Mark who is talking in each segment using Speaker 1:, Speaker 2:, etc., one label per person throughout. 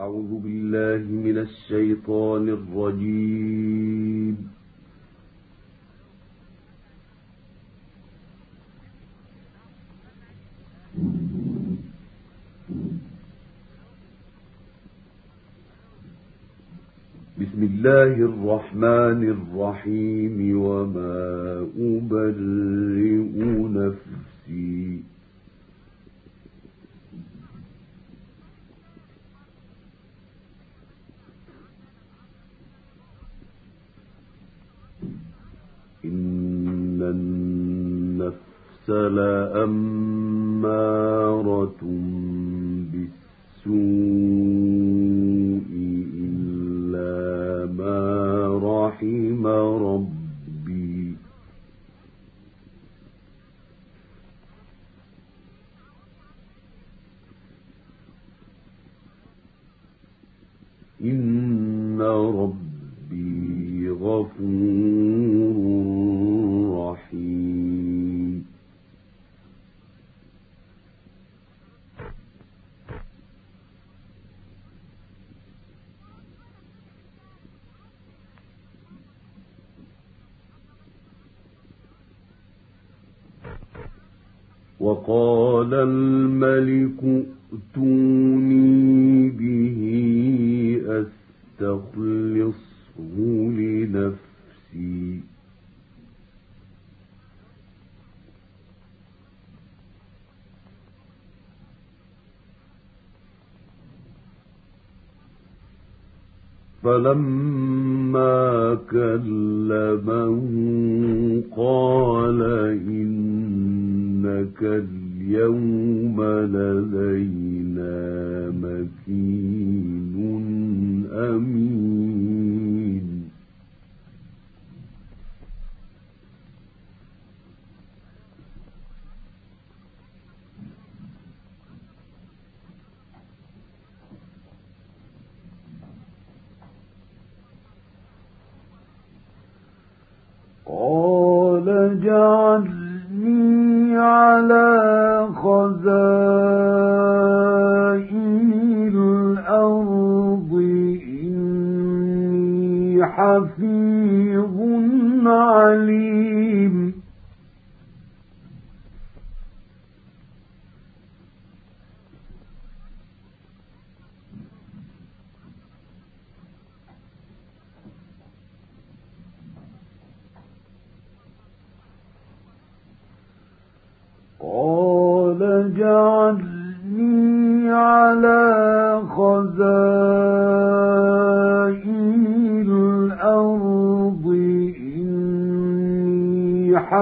Speaker 1: أعوذ بالله من الشيطان الرجيم. بسم الله الرحمن الرحيم. وما أبرئ نفسي إن النفس لأمارة بالسوء إلا ما رحم ربي إن ربي غفور وقال الملك ائتوني به أستخلصه لنفسي. فلما كلمه قال إنك اليوم لدينا مكين أمين. قال اجعلني حفيظ عليم. قال اجعلني على خزائن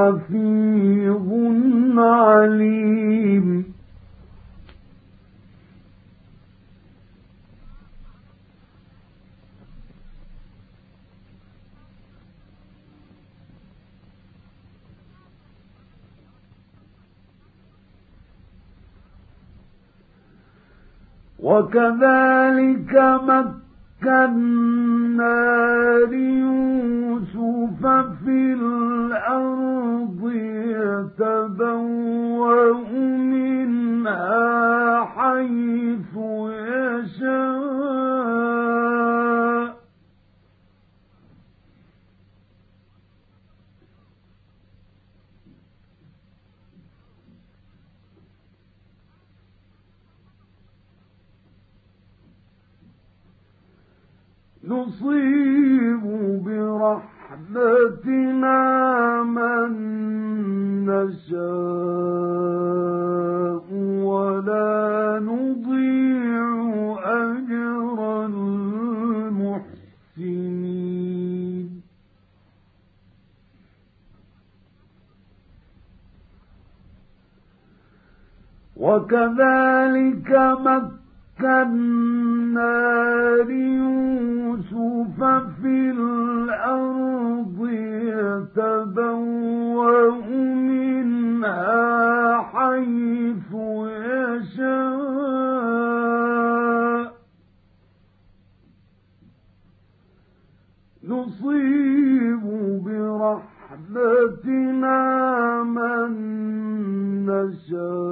Speaker 1: حفيظ عليم. وكذلك مكنا ليوسف في الأرض يتبوأ نصيب برحمتنا من نشاء ولا نضيع أجر المحسنين. وكذلك مكنا برحمتنا من نشاء.